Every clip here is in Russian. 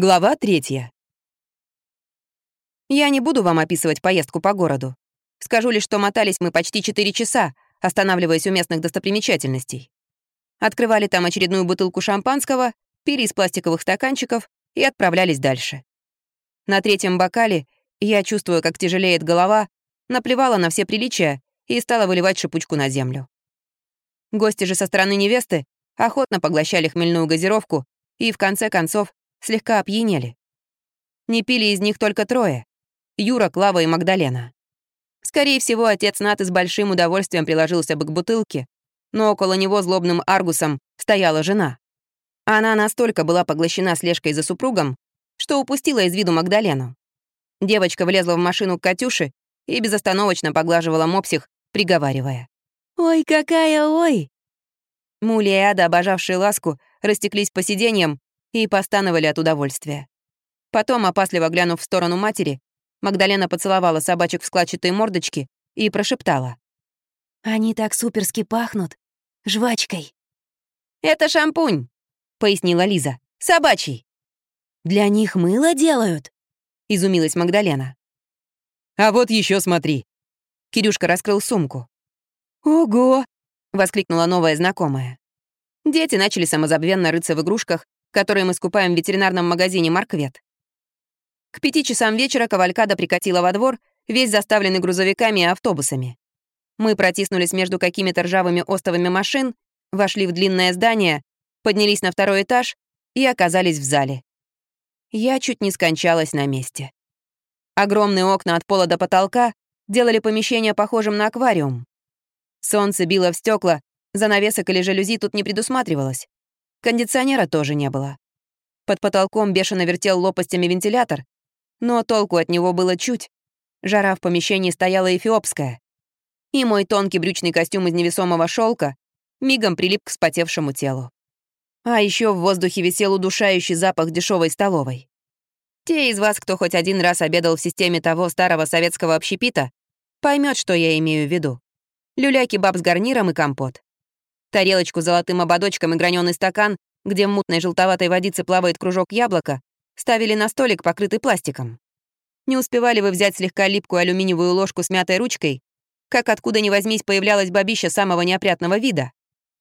Глава третья. Я не буду вам описывать поездку по городу. Скажу лишь, что мотались мы почти 4 часа, останавливаясь у местных достопримечательностей. Открывали там очередную бутылку шампанского, пили из пластиковых стаканчиков и отправлялись дальше. На третьем бокале я, чувствуя, как тяжелеет голова, наплевала на все приличия и стала выливать шипучку на землю. Гости же со стороны невесты охотно поглощали хмельную газировку и, в конце концов, слегка опьянели. Не пили из них только трое — Юра, Клава и Магдалена. Скорее всего, отец Наты с большим удовольствием приложился бы к бутылке, но около него злобным аргусом стояла жена. Она настолько была поглощена слежкой за супругом, что упустила из виду Магдалену. Девочка влезла в машину к Катюше и безостановочно поглаживала мопсих, приговаривая. «Ой, какая ой!» Мули и Ада, обожавшие ласку, растеклись по сиденьям и постановали от удовольствия. Потом, опасливо глянув в сторону матери, Магдалена поцеловала собачек в складчатой мордочке и прошептала. «Они так суперски пахнут. Жвачкой». «Это шампунь», — пояснила Лиза. «Собачий». «Для них мыло делают?» — изумилась Магдалена. «А вот еще смотри». Кирюшка раскрыл сумку. «Ого!» — воскликнула новая знакомая. Дети начали самозабвенно рыться в игрушках, которые мы скупаем в ветеринарном магазине «Марквет». К пяти часам вечера кавалькада прикатила во двор, весь заставленный грузовиками и автобусами. Мы протиснулись между какими-то ржавыми остовами машин, вошли в длинное здание, поднялись на второй этаж и оказались в зале. Я чуть не скончалась на месте. Огромные окна от пола до потолка делали помещение похожим на аквариум. Солнце било в стекла, занавесок или жалюзи тут не предусматривалось. Кондиционера тоже не было. Под потолком бешено вертел лопастями вентилятор, но толку от него было чуть. Жара в помещении стояла эфиопская. И мой тонкий брючный костюм из невесомого шелка мигом прилип к вспотевшему телу. А еще в воздухе висел удушающий запах дешевой столовой. Те из вас, кто хоть один раз обедал в системе того старого советского общепита, поймет, что я имею в виду. Люляки-баб с гарниром и компот. Тарелочку с золотым ободочком и граненый стакан, где в мутной желтоватой водице плавает кружок яблока, ставили на столик, покрытый пластиком. Не успевали вы взять слегка липкую алюминиевую ложку с мятой ручкой, как откуда ни возьмись появлялась бабища самого неопрятного вида.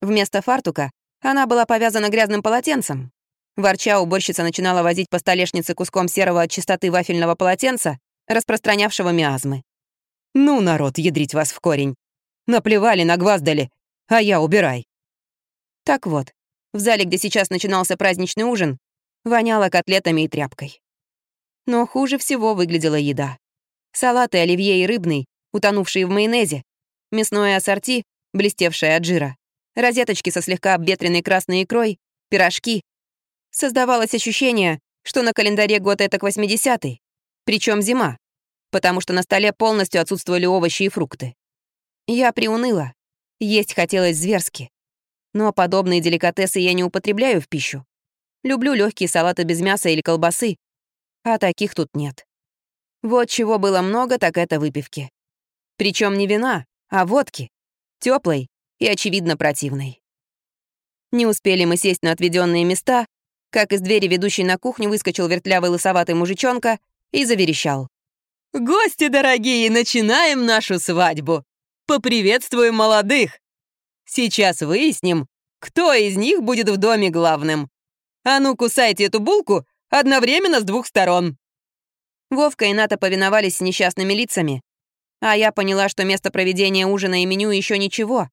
Вместо фартука она была повязана грязным полотенцем. Ворча, уборщица начинала возить по столешнице куском серого от чистоты вафельного полотенца, распространявшего миазмы. «Ну, народ, ядрить вас в корень! Наплевали, нагваздали, а я убирай!» Так вот, в зале, где сейчас начинался праздничный ужин, воняло котлетами и тряпкой. Но хуже всего выглядела еда. Салаты оливье и рыбный, утонувшие в майонезе, мясное ассорти, блестевшее от жира, розеточки со слегка обветренной красной икрой, пирожки. Создавалось ощущение, что на календаре год это к 80-й, причем зима, потому что на столе полностью отсутствовали овощи и фрукты. Я приуныла. Есть хотелось зверски. Но подобные деликатесы я не употребляю в пищу. Люблю легкие салаты без мяса или колбасы, а таких тут нет. Вот чего было много, так это выпивки. Причем не вина, а водки. теплой и, очевидно, противной. Не успели мы сесть на отведенные места, как из двери, ведущей на кухню, выскочил вертлявый лысоватый мужичонка и заверещал. «Гости дорогие, начинаем нашу свадьбу! Поприветствуем молодых! Сейчас выясним, кто из них будет в доме главным. А ну, кусайте эту булку одновременно с двух сторон!» Вовка и Ната повиновались с несчастными лицами, а я поняла, что место проведения ужина и меню еще ничего.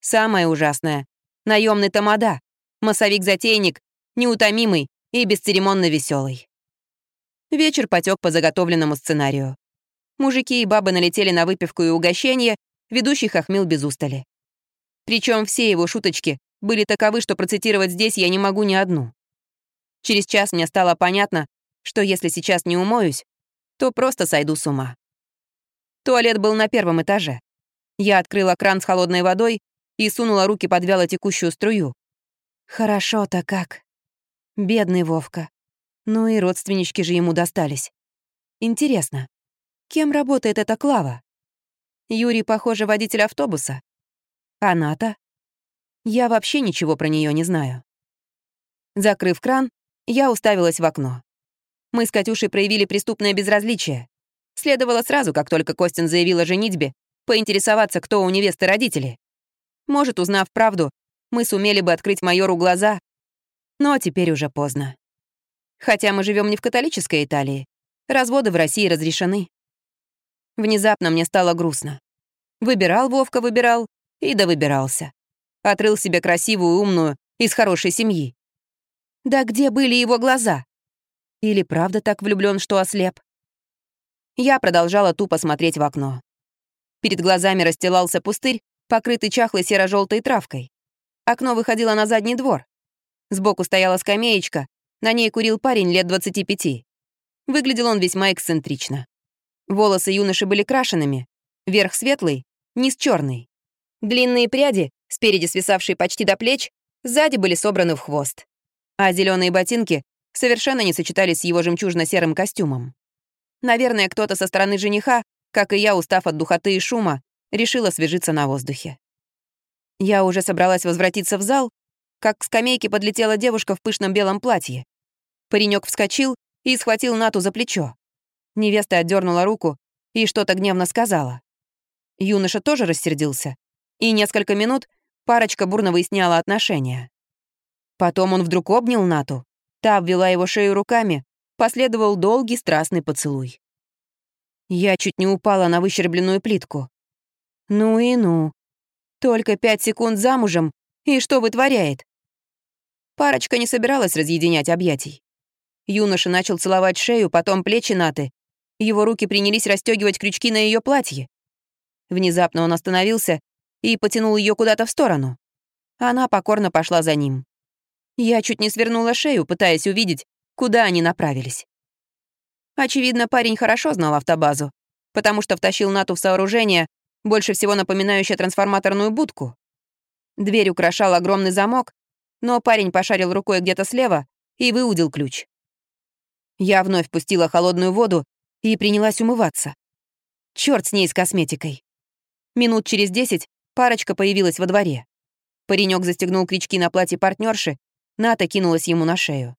Самое ужасное — наемный тамада, массовик-затейник, неутомимый и бесцеремонно веселый. Вечер потек по заготовленному сценарию. Мужики и бабы налетели на выпивку и угощение, ведущий хохмил без устали. Причем все его шуточки были таковы, что процитировать здесь я не могу ни одну. Через час мне стало понятно, что если сейчас не умоюсь, то просто сойду с ума. Туалет был на первом этаже. Я открыла кран с холодной водой и сунула руки под вяло текущую струю. Хорошо-то как. Бедный Вовка. Ну и родственнички же ему достались. Интересно, кем работает эта Клава? Юрий, похоже, водитель автобуса. Она-то? Я вообще ничего про нее не знаю. Закрыв кран, я уставилась в окно. Мы с Катюшей проявили преступное безразличие. Следовало сразу, как только Костин заявил о женитьбе, поинтересоваться, кто у невесты родители. Может, узнав правду, мы сумели бы открыть майору глаза, но теперь уже поздно. Хотя мы живем не в католической Италии, разводы в России разрешены. Внезапно мне стало грустно. Выбирал Вовка, выбирал, и да выбирался. Отрыл себе красивую, умную, из хорошей семьи. Да где были его глаза? Или правда так влюблен, что ослеп? Я продолжала тупо смотреть в окно. Перед глазами расстилался пустырь, покрытый чахлой серо-желтой травкой. Окно выходило на задний двор. Сбоку стояла скамеечка, на ней курил парень лет 25. Выглядел он весьма эксцентрично. Волосы юноши были крашенными, верх светлый, низ черный. Длинные пряди, спереди свисавшие почти до плеч, сзади были собраны в хвост. А зеленые ботинки совершенно не сочетались с его жемчужно-серым костюмом. Наверное, кто-то со стороны жениха, как и я, устав от духоты и шума, решил освежиться на воздухе. Я уже собралась возвратиться в зал, как к скамейке подлетела девушка в пышном белом платье. Паренек вскочил и схватил Нату за плечо. Невеста отдернула руку и что-то гневно сказала. Юноша тоже рассердился, и несколько минут парочка бурно выясняла отношения. Потом он вдруг обнял Нату, та обвела его шею руками, последовал долгий страстный поцелуй. Я чуть не упала на выщербленную плитку. Ну и ну. Только пять секунд замужем, и что вытворяет? Парочка не собиралась разъединять объятий. Юноша начал целовать шею, потом плечи Наты. Его руки принялись расстегивать крючки на ее платье. Внезапно он остановился и потянул ее куда-то в сторону. Она покорно пошла за ним. Я чуть не свернула шею, пытаясь увидеть, куда они направились. Очевидно, парень хорошо знал автобазу, потому что втащил Нату в сооружение, больше всего напоминающее трансформаторную будку. Дверь украшал огромный замок, но парень пошарил рукой где-то слева и выудил ключ. Я вновь пустила холодную воду и принялась умываться. Черт с ней с косметикой. Минут через десять парочка появилась во дворе. Паренек застегнул крючки на платье партнерши, Ната кинулась ему на шею.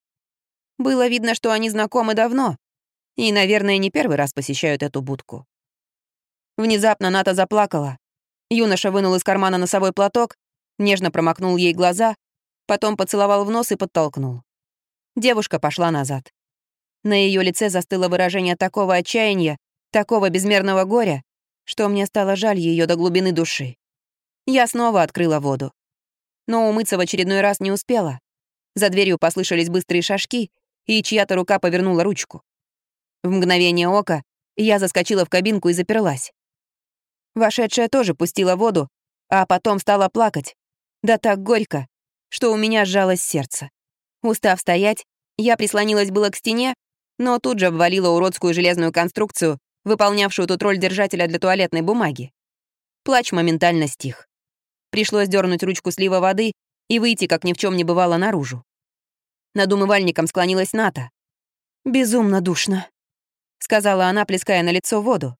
Было видно, что они знакомы давно, и, наверное, не первый раз посещают эту будку. Внезапно Ната заплакала. Юноша вынул из кармана носовой платок, нежно промокнул ей глаза, потом поцеловал в нос и подтолкнул. Девушка пошла назад. На ее лице застыло выражение такого отчаяния, такого безмерного горя, что мне стало жаль ее до глубины души. Я снова открыла воду. Но умыться в очередной раз не успела. За дверью послышались быстрые шажки, и чья-то рука повернула ручку. В мгновение ока я заскочила в кабинку и заперлась. Вошедшая тоже пустила воду, а потом стала плакать. Да так горько, что у меня сжалось сердце. Устав стоять, я прислонилась было к стене, но тут же обвалила уродскую железную конструкцию, выполнявшую тут роль держателя для туалетной бумаги. Плач моментально стих. Пришлось дернуть ручку слива воды и выйти, как ни в чем не бывало, наружу. Над умывальником склонилась Ната. «Безумно душно», — сказала она, плеская на лицо воду.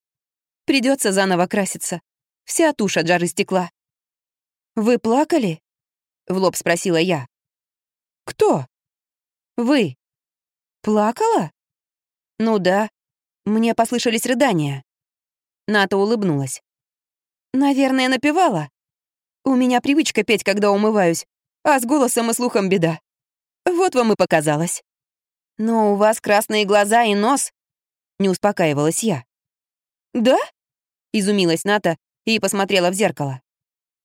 Придется заново краситься. Вся тушь от жары стекла». «Вы плакали?» — в лоб спросила я. «Кто?» «Вы». «Плакала?» «Ну да. Мне послышались рыдания». Ната улыбнулась. «Наверное, напевала. У меня привычка петь, когда умываюсь, а с голосом и слухом беда. Вот вам и показалось. Но у вас красные глаза и нос. Не успокаивалась я. Да? Изумилась Ната и посмотрела в зеркало.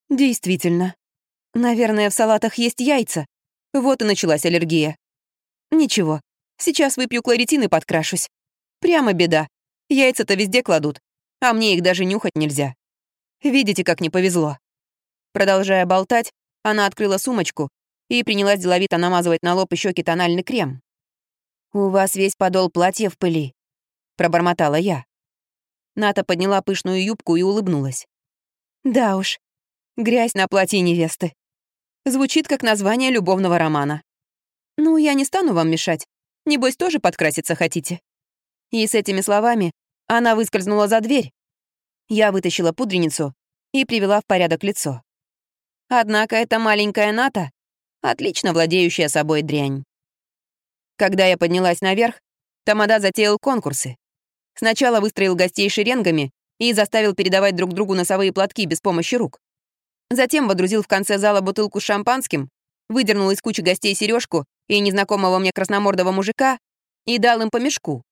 Действительно. Наверное, в салатах есть яйца. Вот и началась аллергия. Ничего, сейчас выпью кларитин и подкрашусь. Прямо беда. Яйца-то везде кладут, а мне их даже нюхать нельзя. Видите, как не повезло. Продолжая болтать, она открыла сумочку и принялась деловито намазывать на лоб и щеки тональный крем. «У вас весь подол платья в пыли», — пробормотала я. Ната подняла пышную юбку и улыбнулась. «Да уж, грязь на платье невесты. Звучит как название любовного романа. Ну, я не стану вам мешать. Небось, тоже подкраситься хотите?» И с этими словами она выскользнула за дверь. Я вытащила пудреницу и привела в порядок лицо. Однако эта маленькая Ната отлично владеющая собой дрянь. Когда я поднялась наверх, Тамада затеял конкурсы. Сначала выстроил гостей шеренгами и заставил передавать друг другу носовые платки без помощи рук. Затем водрузил в конце зала бутылку с шампанским, выдернул из кучи гостей сережку и незнакомого мне красномордого мужика и дал им по мешку.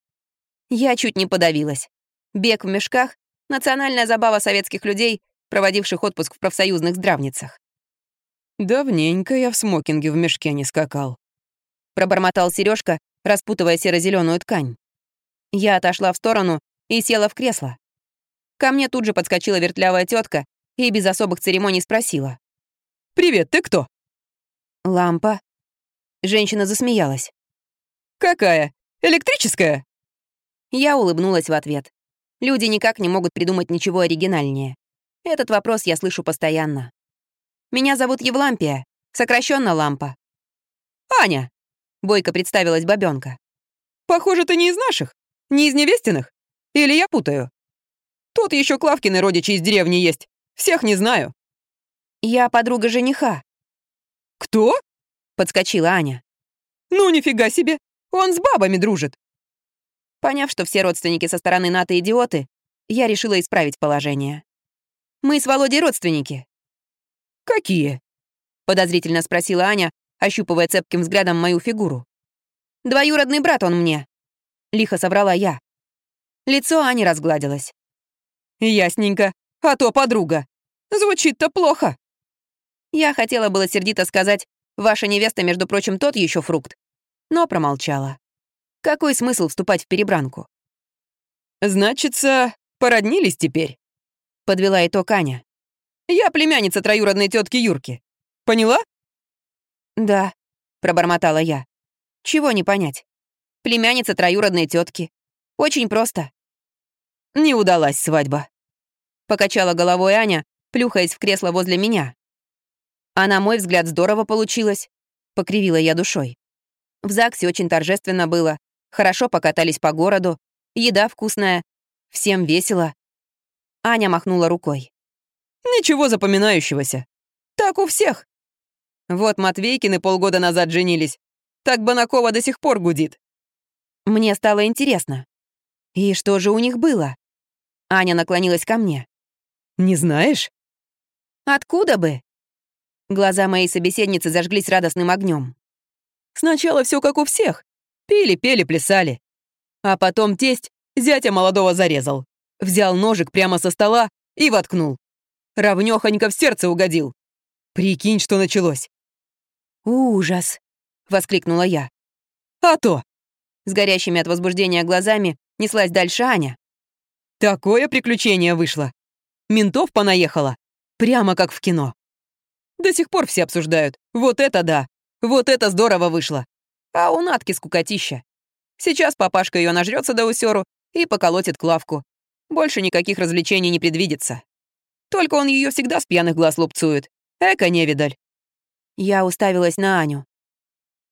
Я чуть не подавилась. Бег в мешках — национальная забава советских людей, проводивших отпуск в профсоюзных здравницах. «Давненько я в смокинге в мешке не скакал», — пробормотал Сережка, распутывая серо зеленую ткань. Я отошла в сторону и села в кресло. Ко мне тут же подскочила вертлявая тетка и без особых церемоний спросила. «Привет, ты кто?» «Лампа». Женщина засмеялась. «Какая? Электрическая?» Я улыбнулась в ответ. Люди никак не могут придумать ничего оригинальнее. Этот вопрос я слышу постоянно. Меня зовут Евлампия, сокращенно Лампа. «Аня!» — бойко представилась бабёнка. «Похоже, ты не из наших, не из невестиных. Или я путаю? Тут еще Клавкины родичи из деревни есть. Всех не знаю». «Я подруга жениха». «Кто?» — подскочила Аня. «Ну, нифига себе! Он с бабами дружит!» Поняв, что все родственники со стороны НАТО идиоты, я решила исправить положение. «Мы с Володей родственники». «Какие?» — подозрительно спросила Аня, ощупывая цепким взглядом мою фигуру. «Двоюродный брат он мне», — лихо соврала я. Лицо Ани разгладилось. «Ясненько. А то подруга. Звучит-то плохо». Я хотела было сердито сказать, ваша невеста, между прочим, тот еще фрукт, но промолчала. Какой смысл вступать в перебранку? «Значится, породнились теперь?» — подвела итог Аня. «Я племянница троюродной тетки Юрки. Поняла?» «Да», — пробормотала я. «Чего не понять? Племянница троюродной тетки. Очень просто». «Не удалась свадьба», — покачала головой Аня, плюхаясь в кресло возле меня. А на мой взгляд, здорово получилось, — покривила я душой. В ЗАГСе очень торжественно было, хорошо покатались по городу, еда вкусная, всем весело. Аня махнула рукой. «Ничего запоминающегося. Так у всех. Вот Матвейкины полгода назад женились. Так Банакова до сих пор гудит». Мне стало интересно. И что же у них было? Аня наклонилась ко мне. «Не знаешь?» «Откуда бы?» Глаза моей собеседницы зажглись радостным огнем. «Сначала все как у всех. Пили, пели, плясали. А потом тесть зятя молодого зарезал. Взял ножик прямо со стола и воткнул. Равнёхонько в сердце угодил. Прикинь, что началось». «Ужас!» — воскликнула я. «А то!» С горящими от возбуждения глазами неслась дальше Аня. Такое приключение вышло. Ментов понаехало. Прямо как в кино. До сих пор все обсуждают. Вот это да. Вот это здорово вышло. А у Натки скукотища. Сейчас папашка ее нажрется до усеру и поколотит Клавку. Больше никаких развлечений не предвидится. Только он ее всегда с пьяных глаз лупцует. Эка невидаль. Я уставилась на Аню.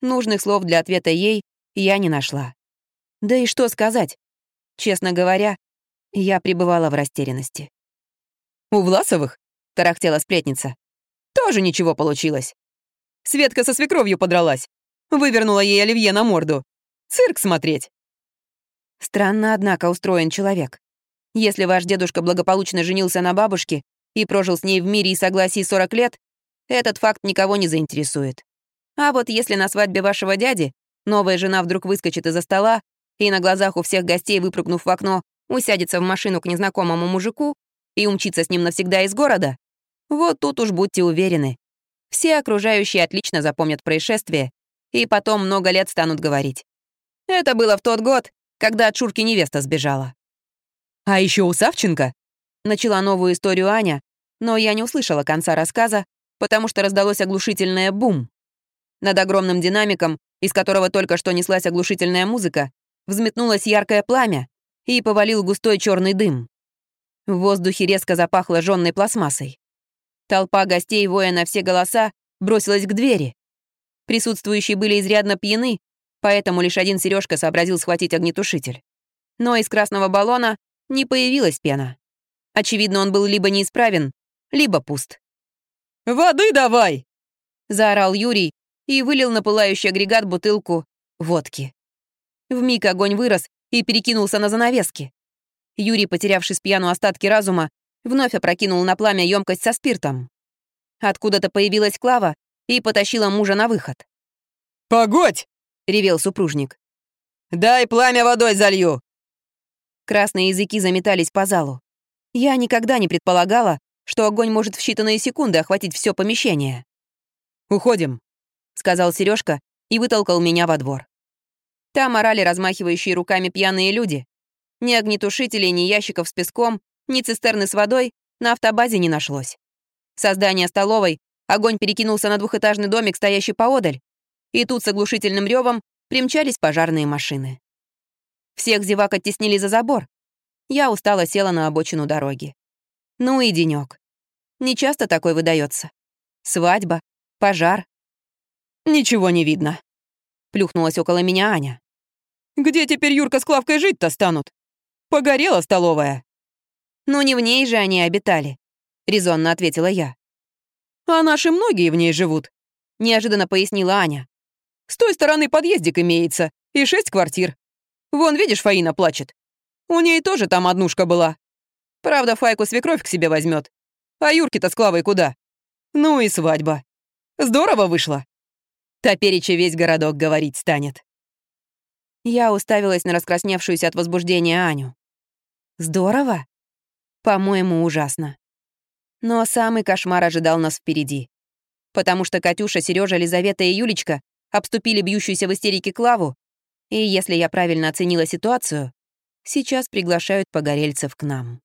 Нужных слов для ответа ей я не нашла. Да и что сказать? Честно говоря, я пребывала в растерянности. «У Власовых?» — тарахтела сплетница. «Тоже ничего получилось. Светка со свекровью подралась. Вывернула ей оливье на морду. Цирк смотреть». Странно, однако, устроен человек. Если ваш дедушка благополучно женился на бабушке и прожил с ней в мире и согласии 40 лет, этот факт никого не заинтересует. А вот если на свадьбе вашего дяди новая жена вдруг выскочит из-за стола и на глазах у всех гостей, выпрыгнув в окно, усядется в машину к незнакомому мужику и умчится с ним навсегда из города, вот тут уж будьте уверены. Все окружающие отлично запомнят происшествие и потом много лет станут говорить. Это было в тот год, когда от Шурки невеста сбежала. А еще у Савченко начала новую историю Аня, но я не услышала конца рассказа, потому что раздалось оглушительное бум. Над огромным динамиком, из которого только что неслась оглушительная музыка, взметнулось яркое пламя, и повалил густой черный дым. В воздухе резко запахло жженной пластмассой. Толпа гостей, воя на все голоса, бросилась к двери. Присутствующие были изрядно пьяны, поэтому лишь один Сережка сообразил схватить огнетушитель. Но из красного баллона не появилась пена. Очевидно, он был либо неисправен, либо пуст. «Воды давай!» — заорал Юрий и вылил на пылающий агрегат бутылку водки. Вмиг огонь вырос и перекинулся на занавески. Юрий, потерявший с пьяну остатки разума, вновь опрокинул на пламя емкость со спиртом. Откуда-то появилась Клава и потащила мужа на выход. «Погодь!» — ревел супружник. «Дай пламя водой залью!» Красные языки заметались по залу. Я никогда не предполагала, что огонь может в считанные секунды охватить все помещение. «Уходим», — сказал Сережка и вытолкал меня во двор. Там орали размахивающие руками пьяные люди. Ни огнетушителей, ни ящиков с песком, ни цистерны с водой на автобазе не нашлось. Со здания столовой огонь перекинулся на двухэтажный домик, стоящий поодаль, и тут с оглушительным ревом примчались пожарные машины. Всех зевак оттеснили за забор. Я устало села на обочину дороги. Ну и денёк. Нечасто такой выдается. Свадьба, пожар. «Ничего не видно», — плюхнулась около меня Аня. «Где теперь Юрка с Клавкой жить-то станут? Погорела столовая». «Ну не в ней же они обитали», — резонно ответила я. «А наши многие в ней живут», — неожиданно пояснила Аня. «С той стороны подъездик имеется, и шесть квартир. Вон, видишь, Фаина плачет. У ней тоже там однушка была. Правда, Файку свекровь к себе возьмет. А Юрки-то с Клавой куда? Ну и свадьба. Здорово вышло. Топереча весь городок говорить станет. Я уставилась на раскрасневшуюся от возбуждения Аню. Здорово? По-моему, ужасно. Но самый кошмар ожидал нас впереди. Потому что Катюша, Сережа, Лизавета и Юлечка обступили бьющуюся в истерике Клаву и если я правильно оценила ситуацию, сейчас приглашают погорельцев к нам.